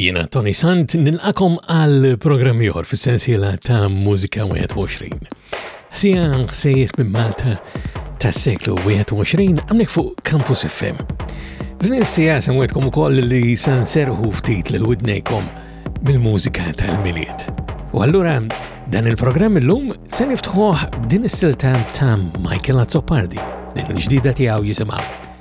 Jiena Tony Sant nilqakom għal programm ieħor fis-sensiela ta' Mużika 21. Sija ħsejjes minn Malta tas-seklu 21 għamnek fuq Campus FM. Din is-sija se nwedkom ukoll li se nserħu ftit lil widnejkom mill-mużika tal-miliet. U allura dan il-programm illum se niftħuh b'din is-silta ta' Michael Azzopardi, din il-ġdida tiegħu jisimha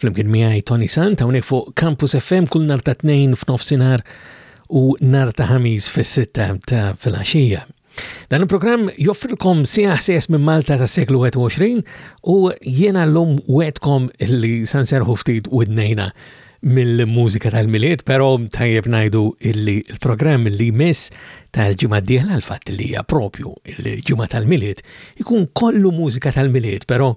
Flimkien miegħi Tony Sant hawnhekk fuq Campus FM kull nar ta' tnejn f'nofsinhar u nar ta' ħamis fis-sitta ta' filgħaxija. Dan il-programm joffrilkom sija ħsies minn Malta ta' seklu 21 u jiena l-lum wetkom li sanserħu ftit u d-nejna mill-mużika tal-miliet, pero tajjeb najdu illi il-programm li jmiss tal-ġimma diħla l-fat li hija propju il-ġimma tal-miliet ikun kollu mużika tal-miliet, pero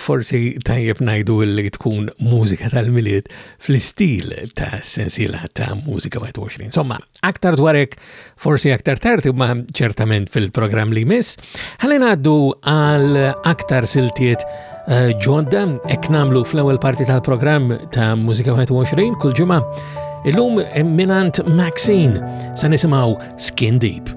Forsi tajjeb ngħidu li tkun mużika tal-milied fl-istil ta' sensiela ta' mużika 21. Somma, aktar dwarek forsi aktar tarti ma ċertament fil-programm li mis, ħalli ngħaddu għal aktar siltiet eh, ġodda hekk nagħmlu fl-ewwel parti tal-programm ta' Mużika 21 kull ġimgħa. Illum minant Maxine sa nisimgħu Skin Deep.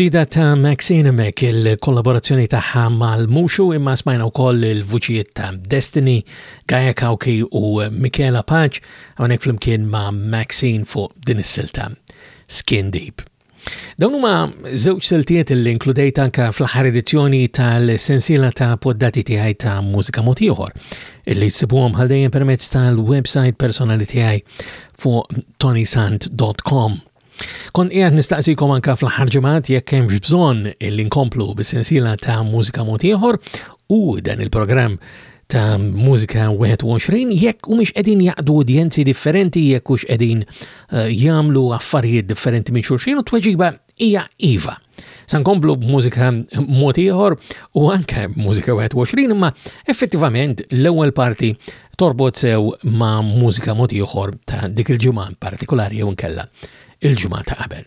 ġdida ta' Maxine Mek il-kollaborazzjoni tagħha mal-Muxu imma smajna wkoll il-vuċijiet ta' Destiny, Gaia Kauki u Michaela Paċ hawnhekk flimkien ma' Maxine fuq din is-silta Skin Deep. Dawn huma żewġ siltiet li inkludejt anka fl-aħħar edizzjoni tal-sensiela ta' poddati tiegħi ta' mużika mod ieħor, illi ssibuhom bħal dejjem permezz tal-website personali tiegħi fuq tonisant.com. Kon qiegħed nistaqsikom anka fl-aħħar ġimgħat jekk hemmx bżonn illi nkomplu bis-sensiela ta' mużika mod ieħor u dan il-programm ta' mużika 21 jekk humiex qegħdin jaqdu udjenzi differenti jekk hux qegħdin eh, jagħmlu affarijiet differenti minn xulxin u tweġiba hija iva. San komplu b'mużika mod ieħor u anke mużika 21 imma effettivament l-ewwel parti torbot sew ma' mużika mod ieħor ta' dik il-ġimgħa partikolari jew nkella il-ġimgħa ta' qabel.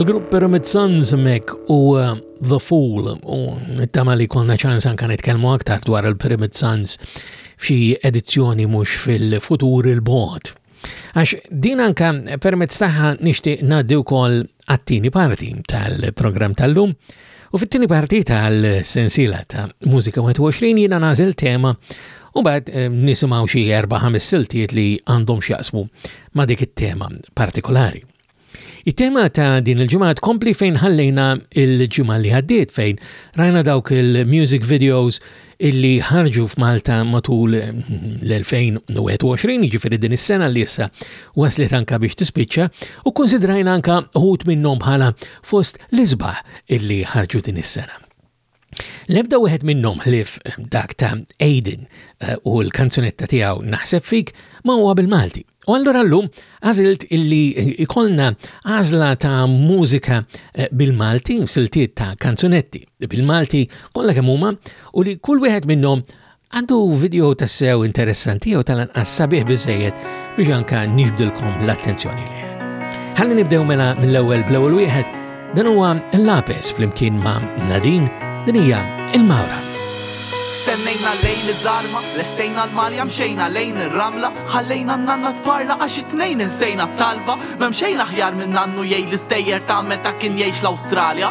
Il-grupp Pyramid Sons mek u uh, The Fool u nittama li konna ċans anka nitkellmu aktar dwar il-Pyramid Sons f'xi edizzjoni mhux fil-futur il-bot. Għax din anka permezz tagħha nixtieq ngħaddi wkoll għat-tieni parti tal-programm tal-lum u fit-tieni parti tal-sensiela ta' Mużika 21 jiena nażel tema u bad eh, nisimgħu xi erba' ħames siltiet li għandhom x'jaqsmu ma' dik it-tema partikolari. It-tema ta' din il-ġimgħa tkompli fejn ħallejna il-ġimgħa li għaddiet fejn rajna dawk il-music videos illi ħarġu f'Malta matul l-2021, ġifiri din is-sena li issa waslet anka biex tispiċċa, u konsidrajna anka ħut minnhom bħala fost l-isbaħ illi ħarġu din is-sena. L-ebda wieħed minnhom ħlief dak ta' Aiden eh, u l-kanzunetta tiegħu naħseb fik ma huwa bil-Malti. U allura llum għażilt illi ikolna għażla ta' mużika eh, bil-Malti, siltiet ta' kanzunetti bil-Malti kollha kemm huma u li kull wieħed minnhom Għandu video tassew interessanti jew tal-anqas sabiħ biżejjed biex anka nixbdilkom l-attenzjoni li. Ħalli nibdew mela mill-ewwel bl-ewwel wieħed dan huwa l-lapes flimkien ma' Nadin din hija il-Mawra. Stennejna lejn iż-żarma, lestejna l-malja mxejna lejn ir-ramla, ħallejna n-nanna tparla għax it-tnejn insejna t-talba, memxejn aħjar minn nannu jgħid l-istejjer ta' meta kien jgħix l-Awstralja,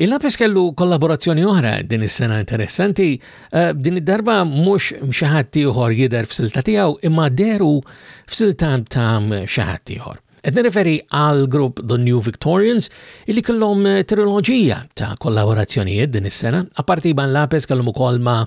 Il-lapes kellu kollaborazzjoni oħra din is-sena interessanti, eh, din id-darba mhux xi ħadd ieħor jidher f'silta tiegħu imma deru f'silta ta' xi ħadd ieħor. Qed nirreferi għal grupp The New Victorians illi kellhom eh, triloġija ta' kollaborazzjonijiet din is-sena, apparti Iban Lapes kellhom ukoll ma'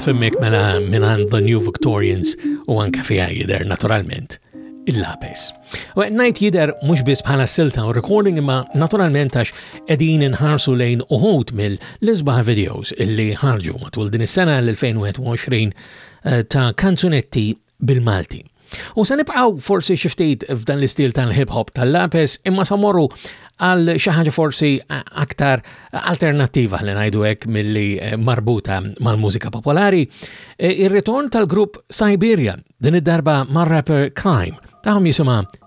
femmek mela minn għand The New Victorians u anka fija jider naturalment il-lapis. U għednajt jider mux bis bħala silta u recording imma naturalment għax edin inħarsu lejn uħut mill-izbaħ videos illi ħarġu matul din is-sena l-2021 eh, ta' kanzunetti bil-Malti. U se nibqgħu forsi xi ftit f'dan l-istil tal-hip hop tal-lapes imma sa morru għal xi ħaġa forsi aktar alternattiva li ngħidu hekk milli eh, marbuta mal-mużika popolari, eh, ir-ritorn tal-grupp Siberia din id-darba mar-rapper Crime tagħhom jisimha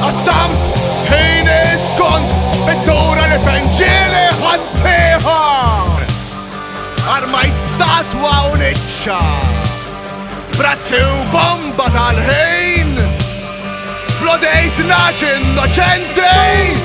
Qassam ħin iskont pittura li penġieli ħadpiħa Armajt statwa u niċċa Brazzi u bomba tal-ħin Splodejt naċ innoċenti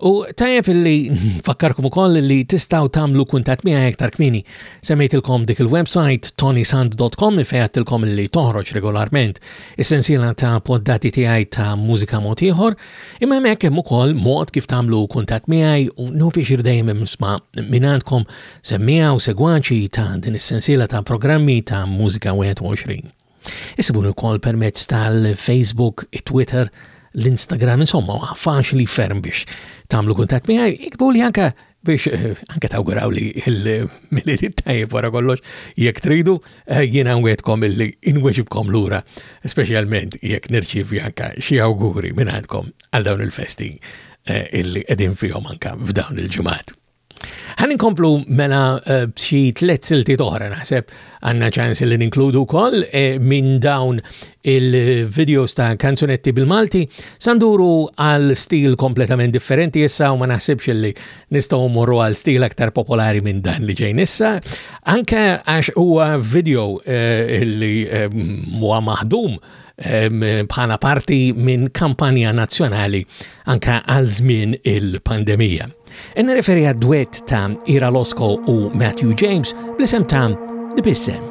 U tajjeb li fakkarkom ukoll li tistaw tamlu kuntat miegħi aktar kmini. Semmejtilkom dik il-website tonysand.com fejattilkom li toħroġ regolarment is-sensiela ta' poddati tiegħi ta' mużika mod ieħor, imma hemmhekk hemm ukoll mod kif tagħmlu kuntat miegħi u nu biex irdejjem imsma' mingħandkom semmija u segwaċi ta' din is-sensiela ta' programmi ta' mużika 21. Issibuni wkoll permezz tal-Facebook, it-Twitter, l-Instagram, insomma, faċli ferm biex tagħmlu kuntatt miegħi, ikbu li anke biex eh, anke tawguraw li il-miliri tajib wara kollox, jekk tridu, eh, jiena nwedkom illi inweġibkom lura, speċjalment jekk nirċivi anke xi awguri minn għandkom għal dawn il-festi eh, illi qegħdin fihom anke f'dawn il-ġimgħat. Għan inkomplu mela eh, b'xi tliet silti oħra naħseb għandna ċans li ninkludu wkoll eh, minn dawn il-videos ta' kanzunetti bil-Malti sanduru għal stil kompletament differenti issa u ma naħsibx li nistgħu morru għal stil aktar popolari minn dan li ġejn issa anke għax huwa video eh, li huwa maħdum bħala parti minn kampanja nazzjonali anka għal żmien il-pandemija. Inna referi għad-dwet ta' Ira Losco u Matthew James bl-isem ta' The Bissem.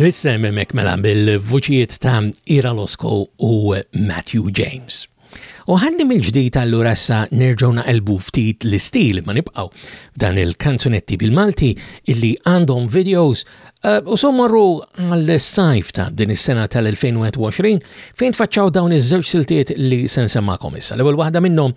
Driss memmek mela bil-vuċijiet ta' Ira Losko u Matthew James. U ħalli mill-ġdid allura sa nerġgħu naqelbu ftit l-istil ma nibqgħu dan il-kanzunetti bil-Malti illi għandhom videos eh, u sommarru għall-sajf ta' din is-sena tal-2021 fejn tfaċċaw dawn iż-żewġ siltiet li se nsemmakom issa. L-ewwel waħda minnhom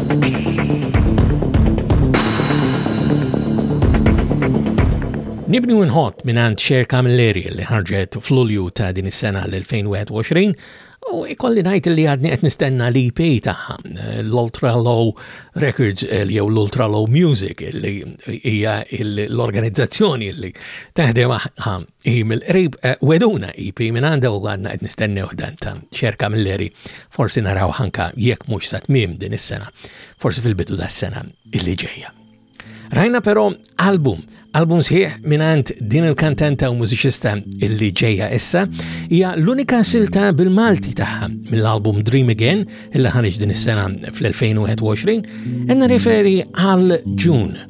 Nibni u nħott minant Xer Camilleri li ħarġet fl-Ulju ta' din is-sena l-2021 u ikolli najt li għadni qed nistenna li ip taħħa l-Ultra Low Records eh, jew l-Ultra Low Music li hija l-organizzazzjoni li taħdem Hi mill-qrib eh, weduna EP minn għandha u għadna qed nistennew dan ta' ċerka mill-eri. Forsi naraw ħanka jekk mhux sa tmiem din is-sena, forsi fil-bidu tas-sena illi ġejja. Rajna però album, album sħiħ minn għand din il-kantanta u mużiċista illi ġejja issa, hija l-unika silta bil-Malti tagħha mill-album Dream Again illi ħareġ din is-sena fl-2021, enna referi għal June.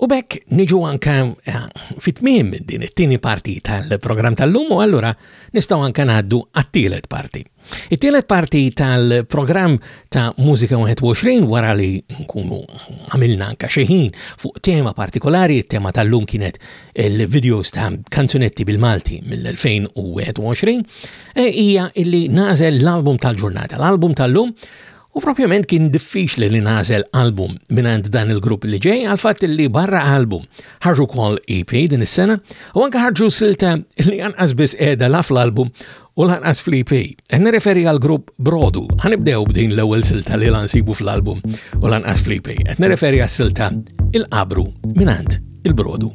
U bekk niġu anka eh, fit-tmiem din it-tieni parti tal-programm tal-lum u allura nistgħu anka ngħaddu għat-tielet parti. It-tielet parti tal-programm ta' Mużika 21 wara li nkunu għamilna anka xeħin fuq tema partikolari, tema tal-lum kienet il-videos ta' kanzunetti bil-Malti mill-2021, eh, hija illi nażel l-album tal-ġurnata, l-album tal-lum U propjament kien diffiċli li nagħżel album mingħand dan il-grupp li ġej għal fatt li barra album ħarġu wkoll EP din is-sena u anke ħarġu silta li anqas biss qiegħda la fl-album u lanqas fl-EP. Qed nirreferi għal grupp Brodu. Ħanibdew b'din l-ewwel silta li lansibu fl-album u lanqas fl-EP. Qed nirreferi għas-silta Il-Qabru mingħand il-Brodu.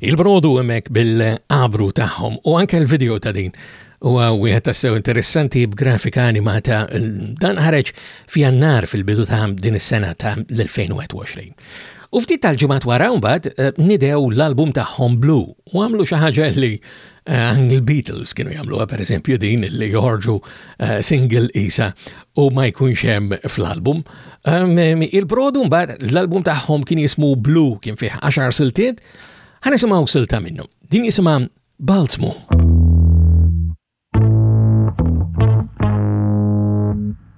Il-brodu hemmhekk bil-qabru tagħhom u anke l-video ta' din huwa wieħed tassew interessanti b'grafika animata dan ħareġ f'Jannar fil-bidu ta' din is-sena ta' l-2021. U ftit tal-ġimgħat wara mbagħad eh, nidew l-album tagħhom Blue u għamlu xi ħaġa li Anki eh, l-Beatles kienu jagħmluha pereżempju din li joħorġu eh, single isa u ma jkunx hemm fl-album. Ehm, Il-Brodu mbagħad l-album tagħhom kien jismu Blue kien fih 10 siltiet, ħanisimgħu silta minnu. Din jisimha Baltimore.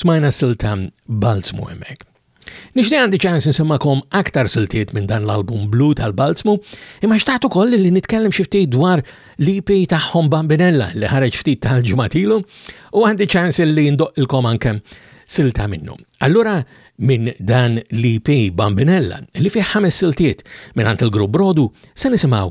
Smajna s-silta Balzmu hemmhekk. Nixtieq għandi ċans insemmakom aktar siltiet minn dan l-album blu tal-Balzmu, imma xtaqt ukoll li nitkellem xi ftit dwar l-EP tagħhom Bambinella li ħareġ ftit tal-ġmatilu u għandi ċans li ndoqqilkom anke silta minnu. Allura minn dan l-EP Bambinella li fih ħames siltiet minn għand il-grupp Brodu se nisimgħu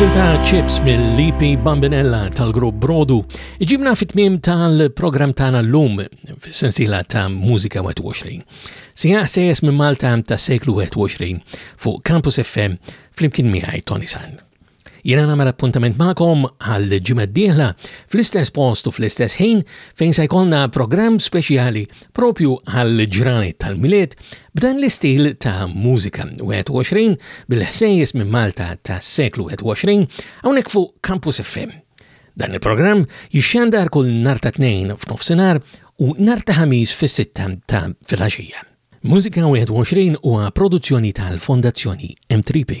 Silta ċips mill-EP Bambinella tal-grupp Brodu iġibna fit-tmim tal-program tagħna l-lum fis-sensiela ta' Mużika 21. Sija sejes minn Malta ta' seklu 21 fuq Campus FM flimkien miħaj Tony Sand. Jiena nagħmel appuntament magħkom għal ġimgħa d-dieħla fl-istess post u fl-istess ħin fejn se jkollna programm speċjali propju għal ġranet tal-miliet b'dan l-istil ta' mużika 21 bil-ħsejjes minn Malta tas-seklu 21 hawnhekk fuq Campus FM. Dan il-programm jixxandar kull nar ta' tnejn f'nofsinhar u nar ta' ħamis fis-sitta ta' filgħaxija. Mużika 21 huwa produzzjoni tal-Fondazzjoni M3P.